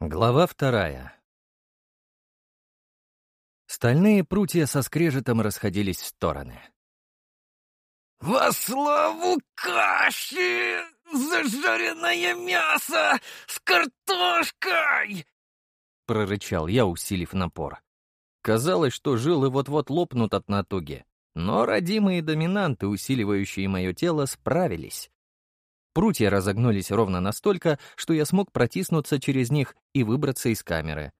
Глава вторая. Стальные прутья со скрежетом расходились в стороны. «Во славу каши! Зажаренное мясо с картошкой!» — прорычал я, усилив напор. Казалось, что жилы вот-вот лопнут от натуги, но родимые доминанты, усиливающие мое тело, справились. Прутья разогнулись ровно настолько, что я смог протиснуться через них и выбраться из камеры.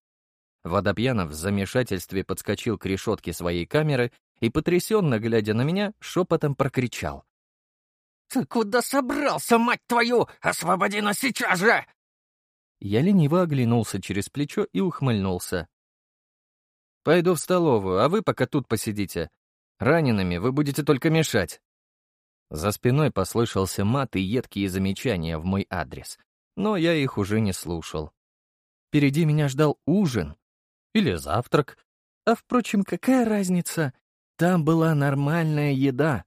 Водопьянов в замешательстве подскочил к решетке своей камеры и, потрясенно глядя на меня, шепотом прокричал. «Ты куда собрался, мать твою? Освободи нас сейчас же!» Я лениво оглянулся через плечо и ухмыльнулся. «Пойду в столовую, а вы пока тут посидите. Ранеными вы будете только мешать». За спиной послышался мат и едкие замечания в мой адрес, но я их уже не слушал. Впереди меня ждал ужин. Или завтрак. А, впрочем, какая разница? Там была нормальная еда.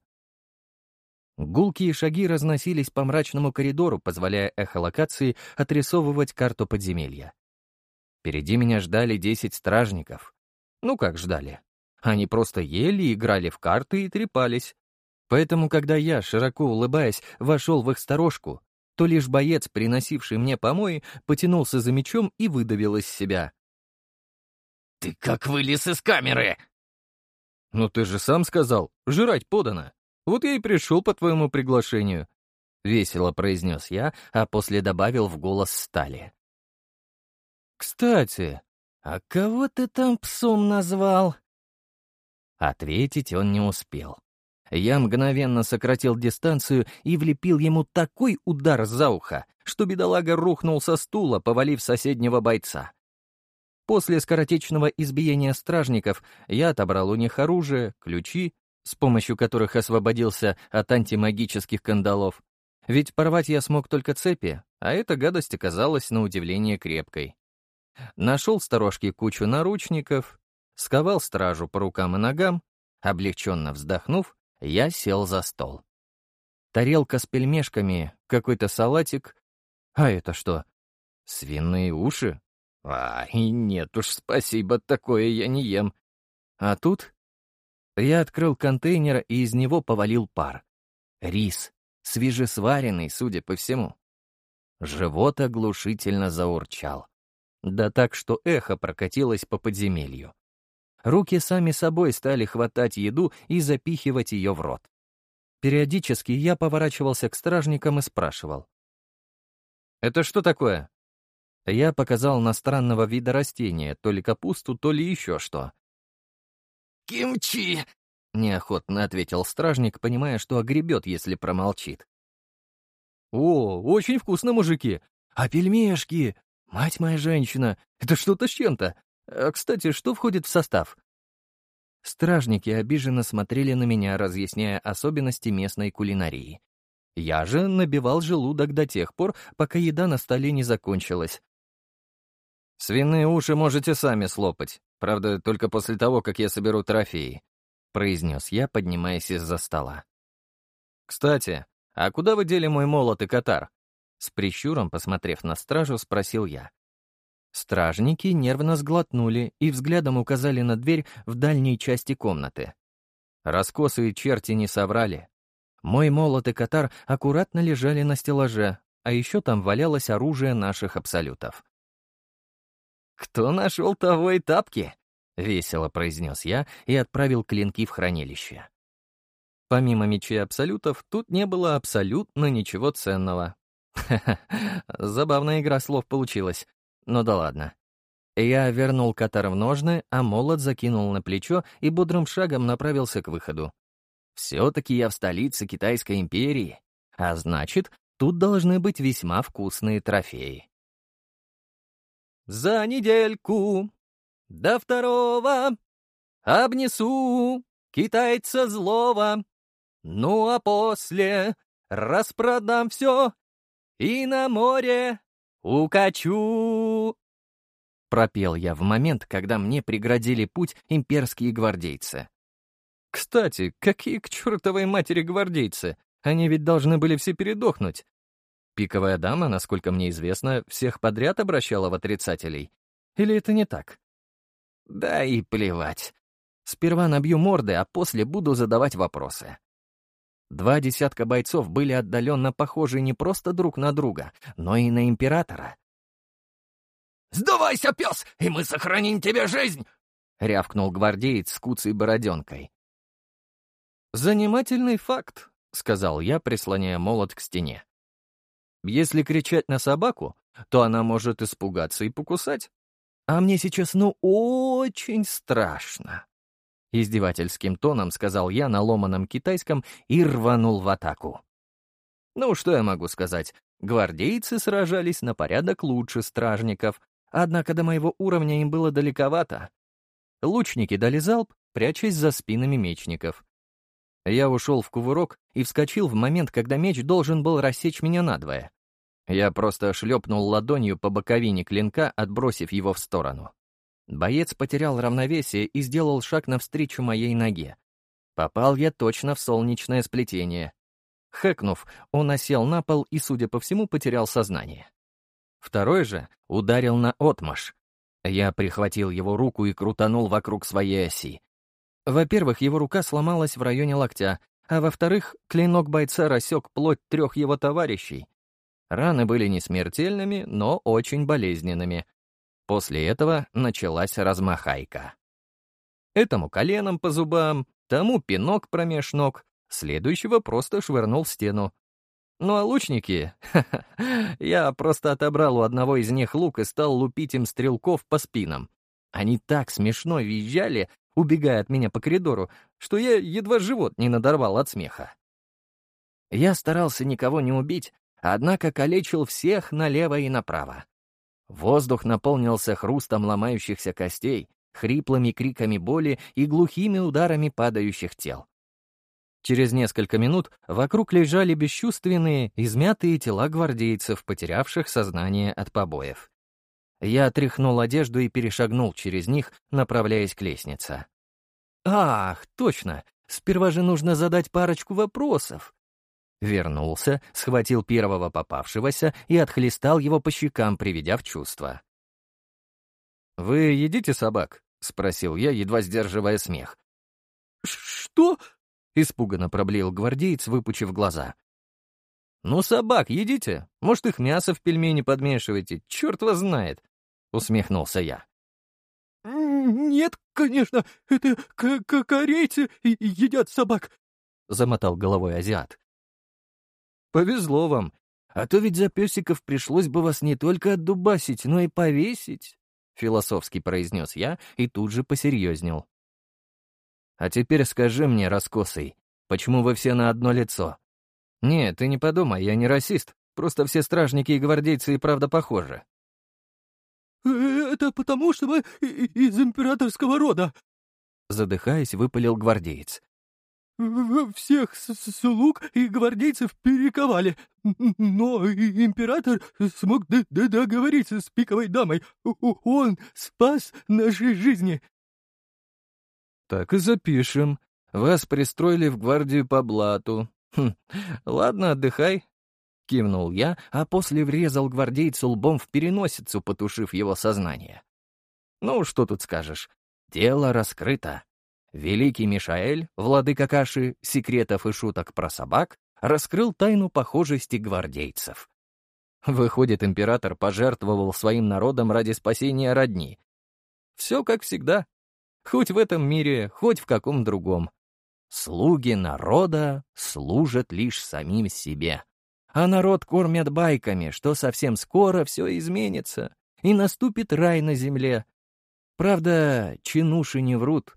Гулкие шаги разносились по мрачному коридору, позволяя эхолокации отрисовывать карту подземелья. Впереди меня ждали десять стражников. Ну как ждали? Они просто ели, играли в карты и трепались. Поэтому, когда я, широко улыбаясь, вошел в их сторожку, то лишь боец, приносивший мне помои, потянулся за мечом и выдавил из себя. «Ты как вылез из камеры?» «Ну ты же сам сказал, жрать подано. Вот я и пришел по твоему приглашению», — весело произнес я, а после добавил в голос стали. «Кстати, а кого ты там псом назвал?» Ответить он не успел. Я мгновенно сократил дистанцию и влепил ему такой удар за ухо, что бедолага рухнул со стула, повалив соседнего бойца. После скоротечного избиения стражников я отобрал у них оружие, ключи, с помощью которых освободился от антимагических кандалов. Ведь порвать я смог только цепи, а эта гадость оказалась на удивление крепкой. Нашел сторожке кучу наручников, сковал стражу по рукам и ногам, облегченно вздохнув, я сел за стол. Тарелка с пельмешками, какой-то салатик. А это что? Свиные уши? Ай, нет уж, спасибо, такое я не ем. А тут я открыл контейнер, и из него повалил пар. Рис, свежесваренный, судя по всему. Живот оглушительно заурчал. Да так, что эхо прокатилось по подземелью. Руки сами собой стали хватать еду и запихивать ее в рот. Периодически я поворачивался к стражникам и спрашивал. «Это что такое?» Я показал на странного вида растения, то ли капусту, то ли еще что. «Кимчи!» — неохотно ответил стражник, понимая, что огребет, если промолчит. «О, очень вкусно, мужики! А пельмешки? Мать моя женщина, это что-то с чем-то! А, кстати, что входит в состав? Стражники обиженно смотрели на меня, разъясняя особенности местной кулинарии. Я же набивал желудок до тех пор, пока еда на столе не закончилась. «Свиные уши можете сами слопать, правда, только после того, как я соберу трофеи», — произнес я, поднимаясь из-за стола. «Кстати, а куда вы дели мой молот и катар?» С прищуром, посмотрев на стражу, спросил я. Стражники нервно сглотнули и взглядом указали на дверь в дальней части комнаты. Раскосые черти не соврали. Мой молот и катар аккуратно лежали на стеллаже, а еще там валялось оружие наших абсолютов. «Кто нашел того и тапки?» — весело произнес я и отправил клинки в хранилище. Помимо мечей абсолютов, тут не было абсолютно ничего ценного. Ха-ха, забавная игра слов получилась. Ну да ладно. Я вернул катар в ножны, а молот закинул на плечо и бодрым шагом направился к выходу. Все-таки я в столице Китайской империи, а значит, тут должны быть весьма вкусные трофеи. «За недельку до второго обнесу китайца злого, ну а после распродам все и на море «Укачу!» Пропел я в момент, когда мне преградили путь имперские гвардейцы. Кстати, какие к чертовой матери гвардейцы? Они ведь должны были все передохнуть. Пиковая дама, насколько мне известно, всех подряд обращала в отрицателей. Или это не так? Да и плевать. Сперва набью морды, а после буду задавать вопросы. Два десятка бойцов были отдаленно похожи не просто друг на друга, но и на императора. «Сдавайся, пес, и мы сохраним тебе жизнь!» — рявкнул гвардеец с куцей бороденкой. «Занимательный факт», — сказал я, прислоняя молот к стене. «Если кричать на собаку, то она может испугаться и покусать. А мне сейчас ну очень страшно». Издевательским тоном сказал я на ломаном китайском и рванул в атаку. Ну, что я могу сказать? Гвардейцы сражались на порядок лучше стражников, однако до моего уровня им было далековато. Лучники дали залп, прячась за спинами мечников. Я ушел в кувырок и вскочил в момент, когда меч должен был рассечь меня надвое. Я просто шлепнул ладонью по боковине клинка, отбросив его в сторону. Боец потерял равновесие и сделал шаг навстречу моей ноге. Попал я точно в солнечное сплетение. Хэкнув, он осел на пол и, судя по всему, потерял сознание. Второй же ударил на отмаш. Я прихватил его руку и крутанул вокруг своей оси. Во-первых, его рука сломалась в районе локтя, а во-вторых, клинок бойца рассек плоть трех его товарищей. Раны были не смертельными, но очень болезненными. После этого началась размахайка. Этому коленом по зубам, тому пинок промеж ног, следующего просто швырнул в стену. Ну а лучники... я просто отобрал у одного из них лук и стал лупить им стрелков по спинам. Они так смешно визжали, убегая от меня по коридору, что я едва живот не надорвал от смеха. Я старался никого не убить, однако калечил всех налево и направо. Воздух наполнился хрустом ломающихся костей, хриплыми криками боли и глухими ударами падающих тел. Через несколько минут вокруг лежали бесчувственные, измятые тела гвардейцев, потерявших сознание от побоев. Я отряхнул одежду и перешагнул через них, направляясь к лестнице. «Ах, точно! Сперва же нужно задать парочку вопросов!» Вернулся, схватил первого попавшегося и отхлестал его по щекам, приведя в чувство. «Вы едите собак?» — спросил я, едва сдерживая смех. «Что?» — испуганно проблеял гвардеец, выпучив глаза. «Ну, собак едите? Может, их мясо в пельмени подмешиваете? Черт вас знает!» — усмехнулся я. «Нет, конечно, это корейцы едят собак», — замотал головой азиат. «Повезло вам, а то ведь за песиков пришлось бы вас не только отдубасить, но и повесить», — философски произнес я и тут же посерьезнел. «А теперь скажи мне, раскосый, почему вы все на одно лицо?» «Нет, ты не подумай, я не расист, просто все стражники и гвардейцы и правда похожи». «Это потому, что мы из императорского рода!» Задыхаясь, выпалил гвардеец. «Всех слуг и гвардейцев перековали, но император смог договориться с пиковой дамой. Он спас наши жизни!» «Так и запишем. Вас пристроили в гвардию по блату. Хм, ладно, отдыхай, — кивнул я, а после врезал гвардейцу лбом в переносицу, потушив его сознание. «Ну, что тут скажешь? Дело раскрыто. Великий Мишаэль, владыка каши, секретов и шуток про собак, раскрыл тайну похожести гвардейцев. Выходит, император пожертвовал своим народом ради спасения родни. Все как всегда. Хоть в этом мире, хоть в каком другом. Слуги народа служат лишь самим себе а народ кормят байками, что совсем скоро все изменится, и наступит рай на земле. Правда, чинуши не врут.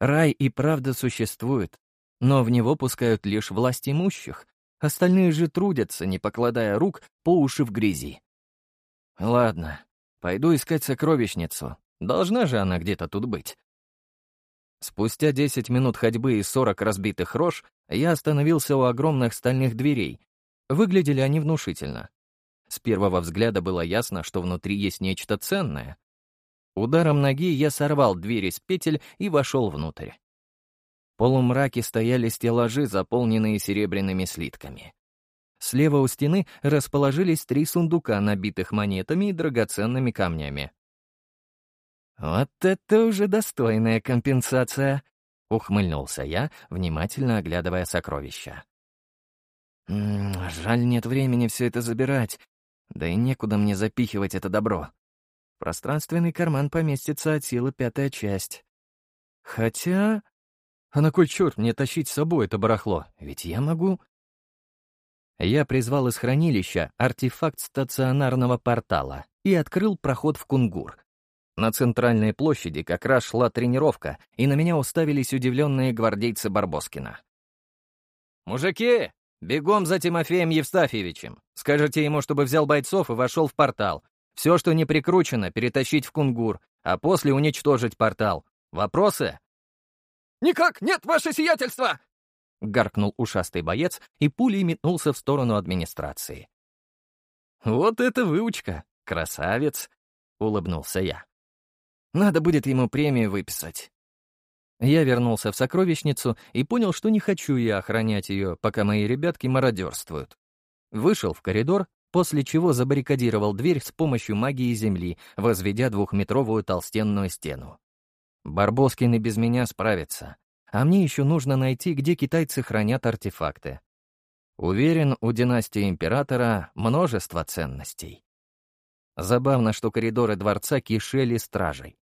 Рай и правда существует, но в него пускают лишь власть имущих, остальные же трудятся, не покладая рук по уши в грязи. Ладно, пойду искать сокровищницу, должна же она где-то тут быть. Спустя 10 минут ходьбы и 40 разбитых рож я остановился у огромных стальных дверей, Выглядели они внушительно. С первого взгляда было ясно, что внутри есть нечто ценное. Ударом ноги я сорвал дверь из петель и вошел внутрь. В полумраке стояли стеллажи, заполненные серебряными слитками. Слева у стены расположились три сундука, набитых монетами и драгоценными камнями. «Вот это уже достойная компенсация!» — ухмыльнулся я, внимательно оглядывая сокровища. «М -м, «Жаль, нет времени все это забирать, да и некуда мне запихивать это добро. Пространственный карман поместится от силы пятая часть. Хотя... А на кой черт мне тащить с собой это барахло? Ведь я могу...» Я призвал из хранилища артефакт стационарного портала и открыл проход в Кунгур. На центральной площади как раз шла тренировка, и на меня уставились удивленные гвардейцы Барбоскина. «Мужики, бегом за Тимофеем Евстафьевичем. Скажите ему, чтобы взял бойцов и вошел в портал. Все, что не прикручено, перетащить в Кунгур, а после уничтожить портал. Вопросы?» «Никак нет, ваше сиятельство!» — гаркнул ушастый боец и пулей метнулся в сторону администрации. «Вот это выучка! Красавец!» — улыбнулся я. «Надо будет ему премию выписать». Я вернулся в сокровищницу и понял, что не хочу я охранять ее, пока мои ребятки мародерствуют. Вышел в коридор, после чего забаррикадировал дверь с помощью магии земли, возведя двухметровую толстенную стену. Барбоскин и без меня справится, а мне еще нужно найти, где китайцы хранят артефакты. Уверен, у династии императора множество ценностей. Забавно, что коридоры дворца кишели стражей.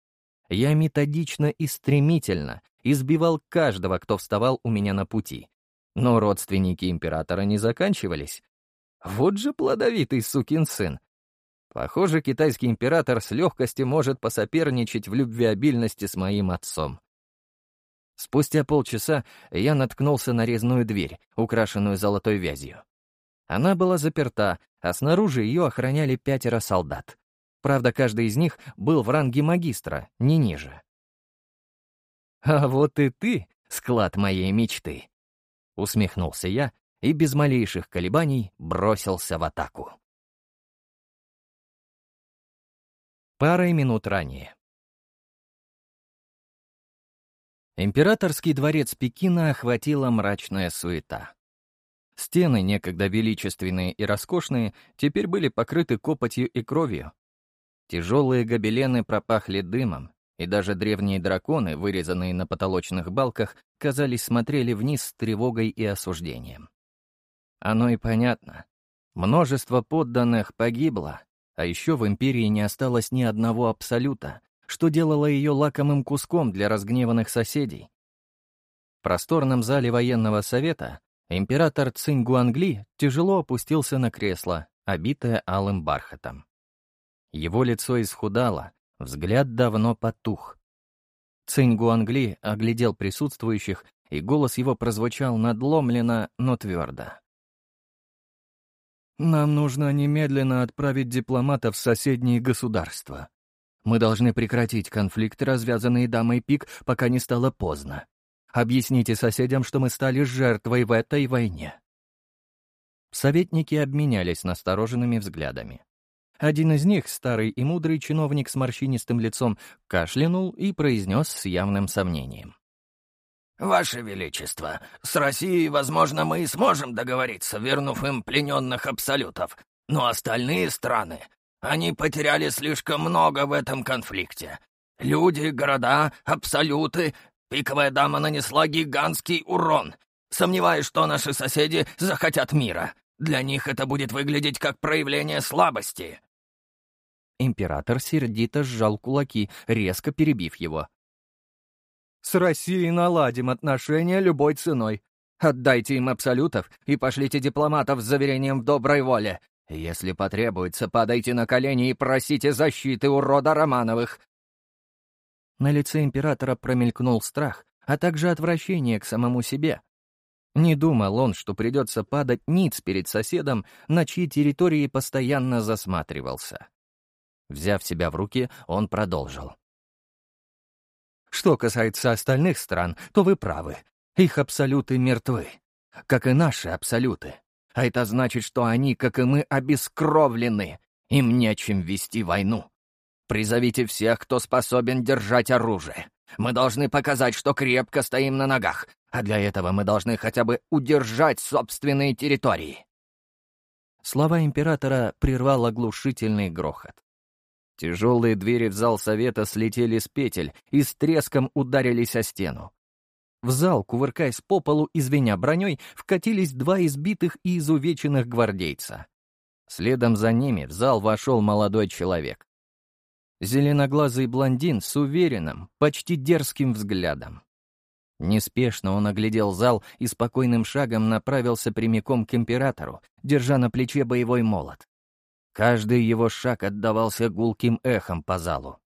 Я методично и стремительно избивал каждого, кто вставал у меня на пути. Но родственники императора не заканчивались. Вот же плодовитый сукин сын. Похоже, китайский император с легкостью может посоперничать в любвеобильности с моим отцом. Спустя полчаса я наткнулся на резную дверь, украшенную золотой вязью. Она была заперта, а снаружи ее охраняли пятеро солдат. Правда, каждый из них был в ранге магистра, не ниже. «А вот и ты, склад моей мечты!» — усмехнулся я и без малейших колебаний бросился в атаку. Парой минут ранее. Императорский дворец Пекина охватила мрачная суета. Стены, некогда величественные и роскошные, теперь были покрыты копотью и кровью. Тяжелые гобелены пропахли дымом, и даже древние драконы, вырезанные на потолочных балках, казались, смотрели вниз с тревогой и осуждением. Оно и понятно. Множество подданных погибло, а еще в империи не осталось ни одного абсолюта, что делало ее лакомым куском для разгневанных соседей. В просторном зале военного совета император Цинь Гуангли тяжело опустился на кресло, обитое алым бархатом. Его лицо исхудало, взгляд давно потух. Цинь Гуангли оглядел присутствующих, и голос его прозвучал надломленно, но твердо. «Нам нужно немедленно отправить дипломатов в соседние государства. Мы должны прекратить конфликт, развязанный дамой Пик, пока не стало поздно. Объясните соседям, что мы стали жертвой в этой войне». Советники обменялись настороженными взглядами. Один из них, старый и мудрый чиновник с морщинистым лицом, кашлянул и произнес с явным сомнением. «Ваше Величество, с Россией, возможно, мы и сможем договориться, вернув им плененных абсолютов, но остальные страны они потеряли слишком много в этом конфликте. Люди, города, абсолюты. Пиковая дама нанесла гигантский урон. Сомневаюсь, что наши соседи захотят мира. Для них это будет выглядеть как проявление слабости». Император сердито сжал кулаки, резко перебив его. «С Россией наладим отношения любой ценой. Отдайте им абсолютов и пошлите дипломатов с заверением в доброй воле. Если потребуется, падайте на колени и просите защиты у рода Романовых». На лице императора промелькнул страх, а также отвращение к самому себе. Не думал он, что придется падать ниц перед соседом, на чьей территории постоянно засматривался. Взяв себя в руки, он продолжил. Что касается остальных стран, то вы правы. Их абсолюты мертвы, как и наши абсолюты. А это значит, что они, как и мы, обескровлены. Им нечем вести войну. Призовите всех, кто способен держать оружие. Мы должны показать, что крепко стоим на ногах, а для этого мы должны хотя бы удержать собственные территории. Слова императора прервал оглушительный грохот. Тяжелые двери в зал совета слетели с петель и с треском ударились о стену. В зал, кувыркаясь по полу и звеня броней, вкатились два избитых и изувеченных гвардейца. Следом за ними в зал вошел молодой человек. Зеленоглазый блондин с уверенным, почти дерзким взглядом. Неспешно он оглядел зал и спокойным шагом направился прямиком к императору, держа на плече боевой молот. Каждый его шаг отдавался гулким эхом по залу.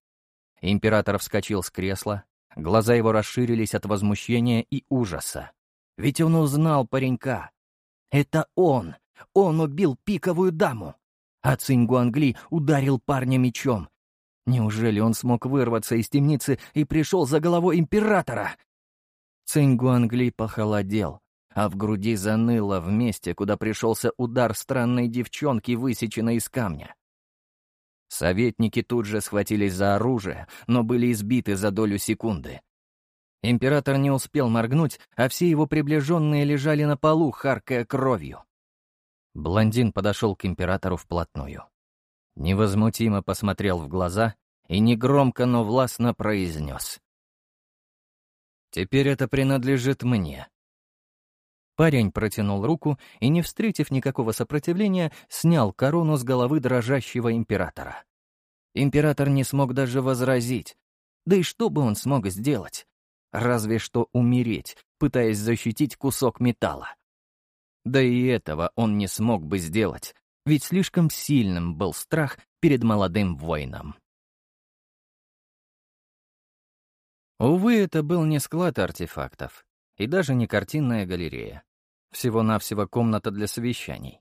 Император вскочил с кресла, глаза его расширились от возмущения и ужаса. Ведь он узнал паренька. Это он! Он убил пиковую даму! А Цингуангли ударил парня мечом. Неужели он смог вырваться из темницы и пришел за головой императора? Цингуангли похолодел, а в груди заныло в месте, куда пришелся удар странной девчонки, высеченной из камня. Советники тут же схватились за оружие, но были избиты за долю секунды. Император не успел моргнуть, а все его приближенные лежали на полу, харкая кровью. Блондин подошел к императору вплотную. Невозмутимо посмотрел в глаза и негромко, но властно произнес. Теперь это принадлежит мне. Парень протянул руку и, не встретив никакого сопротивления, снял корону с головы дрожащего императора. Император не смог даже возразить. Да и что бы он смог сделать? Разве что умереть, пытаясь защитить кусок металла. Да и этого он не смог бы сделать, ведь слишком сильным был страх перед молодым воином. Увы, это был не склад артефактов и даже не картинная галерея. Всего-навсего комната для совещаний.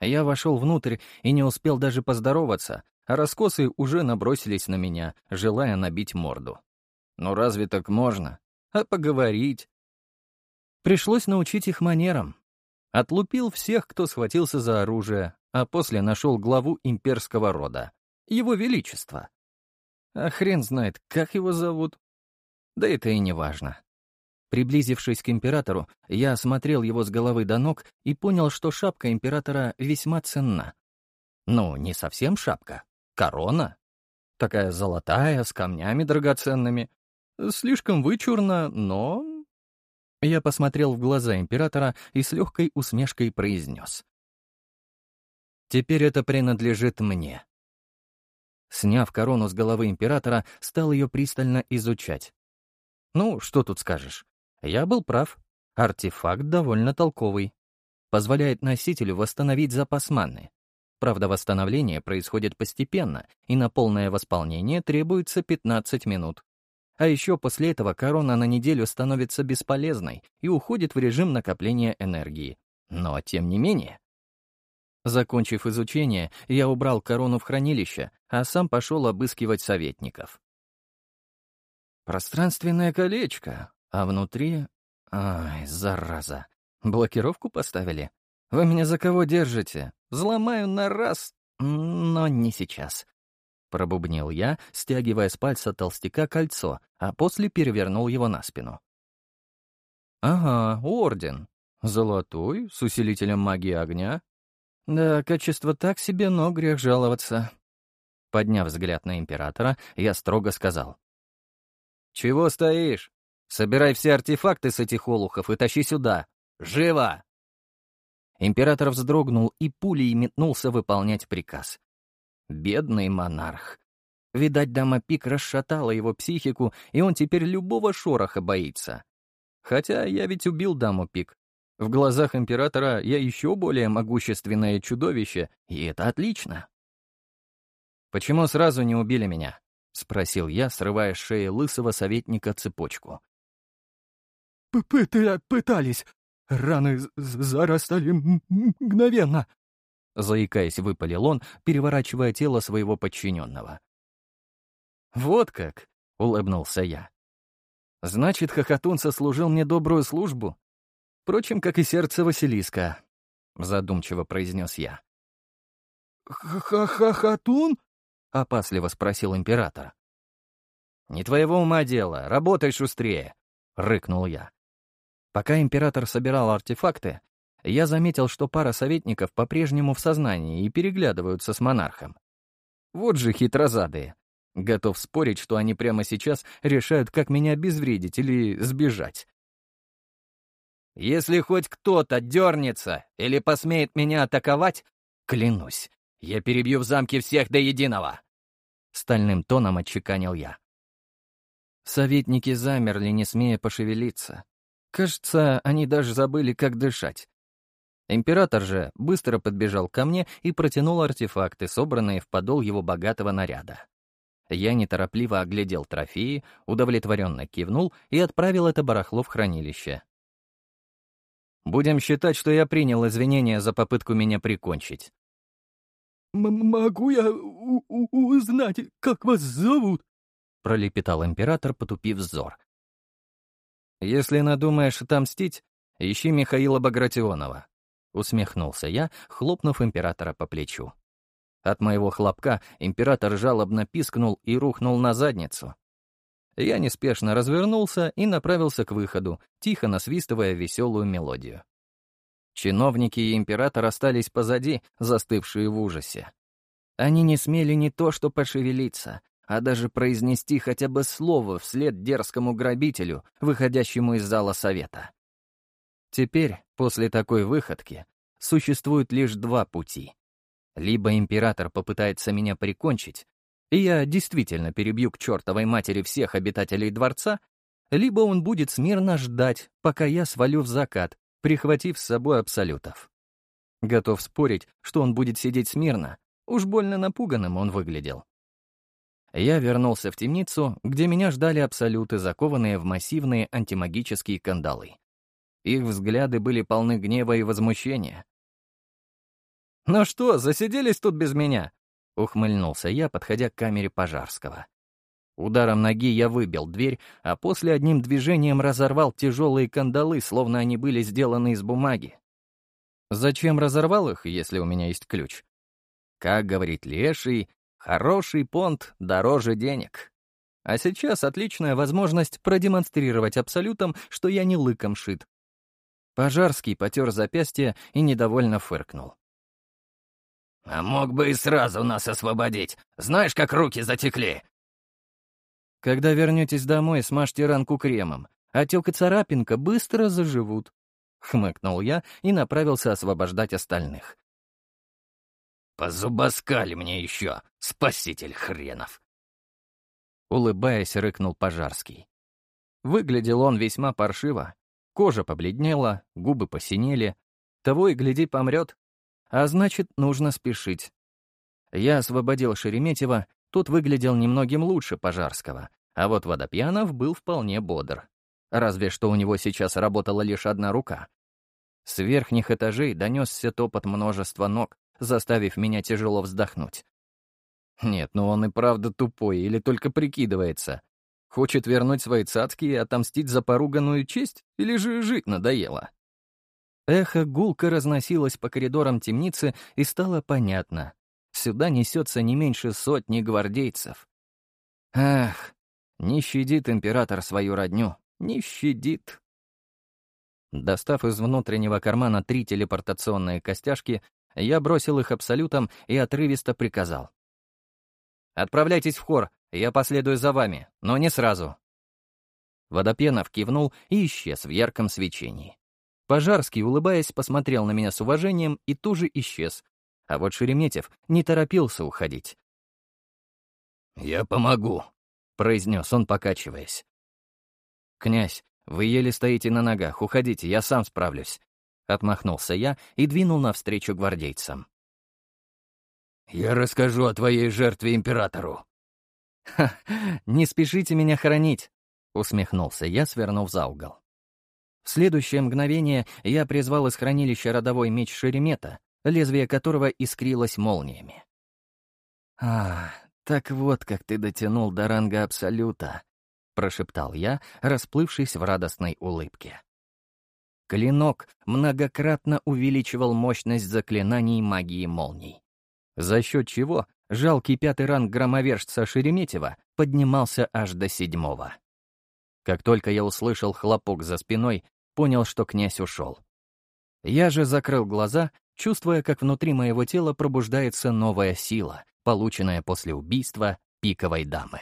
Я вошел внутрь и не успел даже поздороваться, а раскосы уже набросились на меня, желая набить морду. Ну разве так можно? А поговорить? Пришлось научить их манерам. Отлупил всех, кто схватился за оружие, а после нашел главу имперского рода. Его Величество. А хрен знает, как его зовут. Да это и не важно. Приблизившись к императору, я осмотрел его с головы до ног и понял, что шапка императора весьма ценна. Ну, не совсем шапка. Корона. Такая золотая, с камнями драгоценными. Слишком вычурно, но... Я посмотрел в глаза императора и с легкой усмешкой произнес. «Теперь это принадлежит мне». Сняв корону с головы императора, стал ее пристально изучать. Ну, что тут скажешь? Я был прав. Артефакт довольно толковый. Позволяет носителю восстановить запас маны. Правда, восстановление происходит постепенно, и на полное восполнение требуется 15 минут. А еще после этого корона на неделю становится бесполезной и уходит в режим накопления энергии. Но тем не менее. Закончив изучение, я убрал корону в хранилище, а сам пошел обыскивать советников. Пространственное колечко, а внутри... Ай, зараза. Блокировку поставили? Вы меня за кого держите? Взломаю на раз, но не сейчас. Пробубнил я, стягивая с пальца толстяка кольцо, а после перевернул его на спину. Ага, орден. Золотой, с усилителем магии огня. Да, качество так себе, но грех жаловаться. Подняв взгляд на императора, я строго сказал. «Чего стоишь? Собирай все артефакты с этих олухов и тащи сюда. Живо!» Император вздрогнул и пулей метнулся выполнять приказ. Бедный монарх. Видать, дама Пик расшатала его психику, и он теперь любого шороха боится. Хотя я ведь убил даму Пик. В глазах императора я еще более могущественное чудовище, и это отлично. Почему сразу не убили меня? — спросил я, срывая с шеи лысого советника цепочку. «Пытались. Раны зарастали мгновенно», — заикаясь, выпалил он, переворачивая тело своего подчиненного. «Вот как!» — улыбнулся я. «Значит, Хохотун сослужил мне добрую службу? Впрочем, как и сердце Василиска», — задумчиво произнес я. «Х-х-хохотун?» — опасливо спросил император. «Не твоего ума дело, работай шустрее», — рыкнул я. Пока император собирал артефакты, я заметил, что пара советников по-прежнему в сознании и переглядываются с монархом. Вот же хитрозадые. Готов спорить, что они прямо сейчас решают, как меня обезвредить или сбежать. Если хоть кто-то дернется или посмеет меня атаковать, клянусь, я перебью в замке всех до единого. Стальным тоном отчеканил я. Советники замерли, не смея пошевелиться. Кажется, они даже забыли, как дышать. Император же быстро подбежал ко мне и протянул артефакты, собранные в подол его богатого наряда. Я неторопливо оглядел трофеи, удовлетворенно кивнул и отправил это барахло в хранилище. Будем считать, что я принял извинения за попытку меня прикончить. «Могу я узнать, как вас зовут?» — пролепетал император, потупив взор. «Если надумаешь отомстить, ищи Михаила Багратионова», — усмехнулся я, хлопнув императора по плечу. От моего хлопка император жалобно пискнул и рухнул на задницу. Я неспешно развернулся и направился к выходу, тихо насвистывая веселую мелодию. Чиновники и император остались позади, застывшие в ужасе. Они не смели не то что пошевелиться, а даже произнести хотя бы слово вслед дерзкому грабителю, выходящему из зала совета. Теперь, после такой выходки, существует лишь два пути. Либо император попытается меня прикончить, и я действительно перебью к чертовой матери всех обитателей дворца, либо он будет смирно ждать, пока я свалю в закат, прихватив с собой абсолютов. Готов спорить, что он будет сидеть смирно, уж больно напуганным он выглядел. Я вернулся в темницу, где меня ждали абсолюты, закованные в массивные антимагические кандалы. Их взгляды были полны гнева и возмущения. «Ну что, засиделись тут без меня?» — ухмыльнулся я, подходя к камере Пожарского. Ударом ноги я выбил дверь, а после одним движением разорвал тяжелые кандалы, словно они были сделаны из бумаги. Зачем разорвал их, если у меня есть ключ? Как говорит Леший, хороший понт дороже денег. А сейчас отличная возможность продемонстрировать абсолютом, что я не лыком шит. Пожарский потер запястье и недовольно фыркнул. «А мог бы и сразу нас освободить. Знаешь, как руки затекли?» «Когда вернетесь домой, смажьте ранку кремом. Отек и царапинка быстро заживут», — хмыкнул я и направился освобождать остальных. «Позубоскали мне еще, спаситель хренов!» Улыбаясь, рыкнул Пожарский. Выглядел он весьма паршиво. Кожа побледнела, губы посинели. Того и гляди помрет, а значит, нужно спешить. Я освободил Шереметьева, тот выглядел немногим лучше Пожарского, а вот Водопьянов был вполне бодр. Разве что у него сейчас работала лишь одна рука. С верхних этажей донесся топот множества ног, заставив меня тяжело вздохнуть. Нет, ну он и правда тупой или только прикидывается. Хочет вернуть свои цацки и отомстить за поруганную честь, или же жить надоело? Эхо гулко разносилось по коридорам темницы, и стало понятно. Сюда несется не меньше сотни гвардейцев. Ах, не щадит император свою родню, не щадит. Достав из внутреннего кармана три телепортационные костяшки, я бросил их абсолютом и отрывисто приказал. «Отправляйтесь в хор, я последую за вами, но не сразу». Водопьянов кивнул и исчез в ярком свечении. Пожарский, улыбаясь, посмотрел на меня с уважением и тоже исчез. А вот Шереметьев не торопился уходить. «Я помогу», — произнес он, покачиваясь. «Князь, вы еле стоите на ногах, уходите, я сам справлюсь», — отмахнулся я и двинул навстречу гвардейцам. «Я расскажу о твоей жертве императору». «Ха, не спешите меня хоронить», — усмехнулся я, свернув за угол. В следующее мгновение я призвал из хранилища родовой меч Шеремета, лезвие которого искрилось молниями. «А, так вот как ты дотянул до ранга Абсолюта», — прошептал я, расплывшись в радостной улыбке. Клинок многократно увеличивал мощность заклинаний магии молний, за счет чего жалкий пятый ранг громовержца Шереметьева поднимался аж до седьмого. Как только я услышал хлопок за спиной, понял, что князь ушел. Я же закрыл глаза, чувствуя, как внутри моего тела пробуждается новая сила, полученная после убийства пиковой дамы.